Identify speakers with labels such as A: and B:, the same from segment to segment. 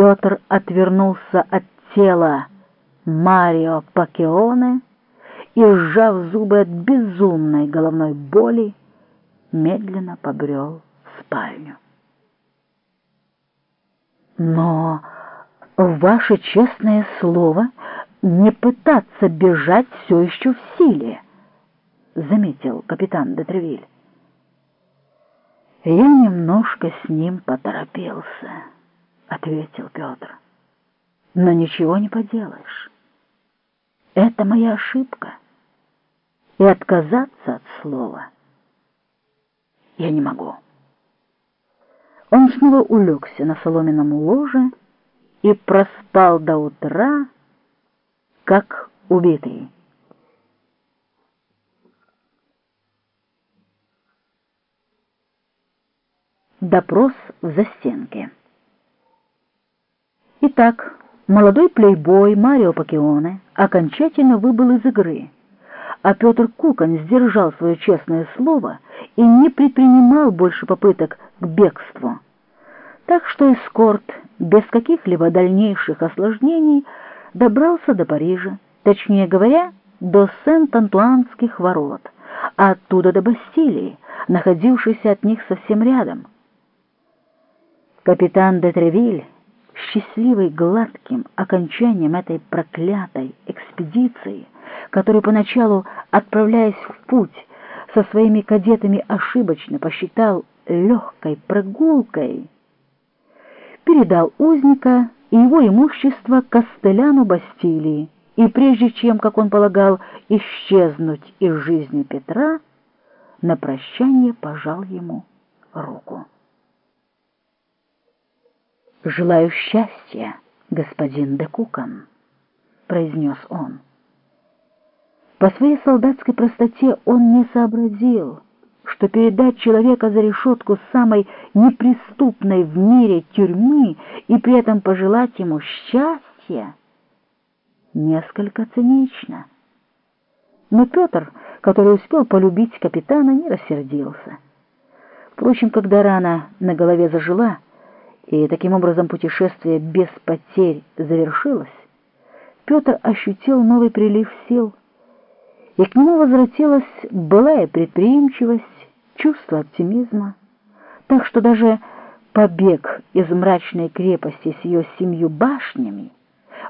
A: Петр отвернулся от тела Марио Пакеоне и, сжав зубы от безумной головной боли, медленно побрел в спальню. Но ваше честное слово не пытаться бежать все еще в силе, заметил капитан Детревиль. Я немножко с ним поторопился, ответил Петр. Но ничего не поделаешь. Это моя ошибка. И отказаться от слова я не могу. Он снова улегся на соломенном ложе и проспал до утра, как убитый. Допрос в застенке. Итак, молодой плейбой Марио Пакеоне окончательно выбыл из игры, а Петр Кукон сдержал свое честное слово и не предпринимал больше попыток к бегству. Так что эскорт без каких-либо дальнейших осложнений добрался до Парижа, точнее говоря, до Сент-Антуанских ворот, а оттуда до Бастилии, находившейся от них совсем рядом. Капитан де Тревиль, счастливый гладким окончанием этой проклятой экспедиции, который поначалу, отправляясь в путь, со своими кадетами ошибочно посчитал легкой прогулкой, передал узника и его имущество Костеляну Бастилии, и прежде чем, как он полагал, исчезнуть из жизни Петра, на прощание пожал ему руку. «Желаю счастья, господин де Кукан», — произнес он. По своей солдатской простоте он не сообразил, что передать человека за решетку самой неприступной в мире тюрьмы и при этом пожелать ему счастья несколько цинично. Но Петр, который успел полюбить капитана, не рассердился. Впрочем, когда рана на голове зажила, и таким образом путешествие без потерь завершилось, Петр ощутил новый прилив сил, и к нему возвратилась былая предприимчивость, чувство оптимизма, так что даже побег из мрачной крепости с ее семью башнями,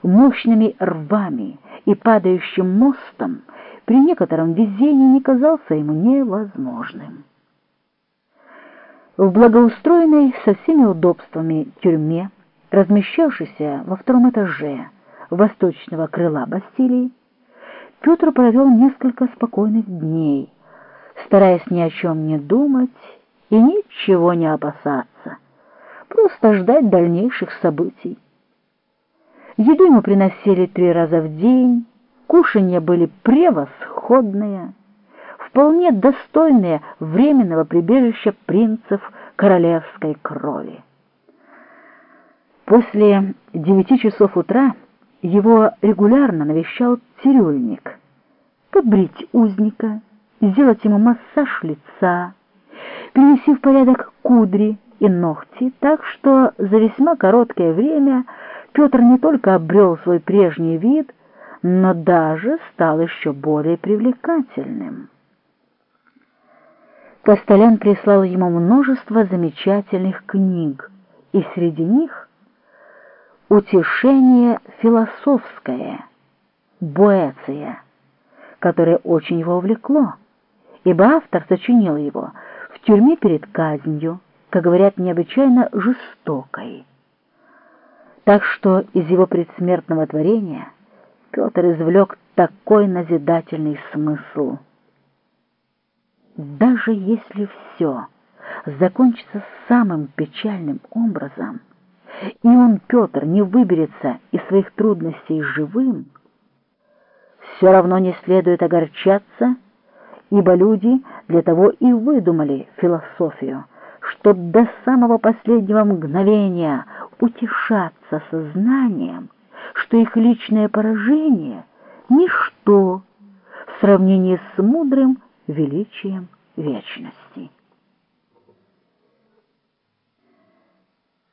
A: мощными рвами и падающим мостом при некотором везении не казался ему невозможным. В благоустроенной со всеми удобствами тюрьме, размещавшейся во втором этаже восточного крыла Бастилии, Петр провел несколько спокойных дней, стараясь ни о чем не думать и ничего не опасаться, просто ждать дальнейших событий. Еду ему приносили три раза в день, кушанья были превосходные, вполне достойные временного прибежища принцев королевской крови. После девяти часов утра его регулярно навещал цирюльник. Побрить узника, сделать ему массаж лица, привести в порядок кудри и ногти, так что за весьма короткое время Петр не только обрел свой прежний вид, но даже стал еще более привлекательным. Костелян прислал ему множество замечательных книг, и среди них «Утешение философское», «Боэция», которое очень его увлекло, ибо автор сочинил его в тюрьме перед казнью, как говорят, необычайно жестокой. Так что из его предсмертного творения Петр извлек такой назидательный смысл — даже если все закончится самым печальным образом, и он, Петр, не выберется из своих трудностей живым, все равно не следует огорчаться, ибо люди для того и выдумали философию, чтобы до самого последнего мгновения утешаться сознанием, что их личное поражение — ничто в сравнении с мудрым величием вечности.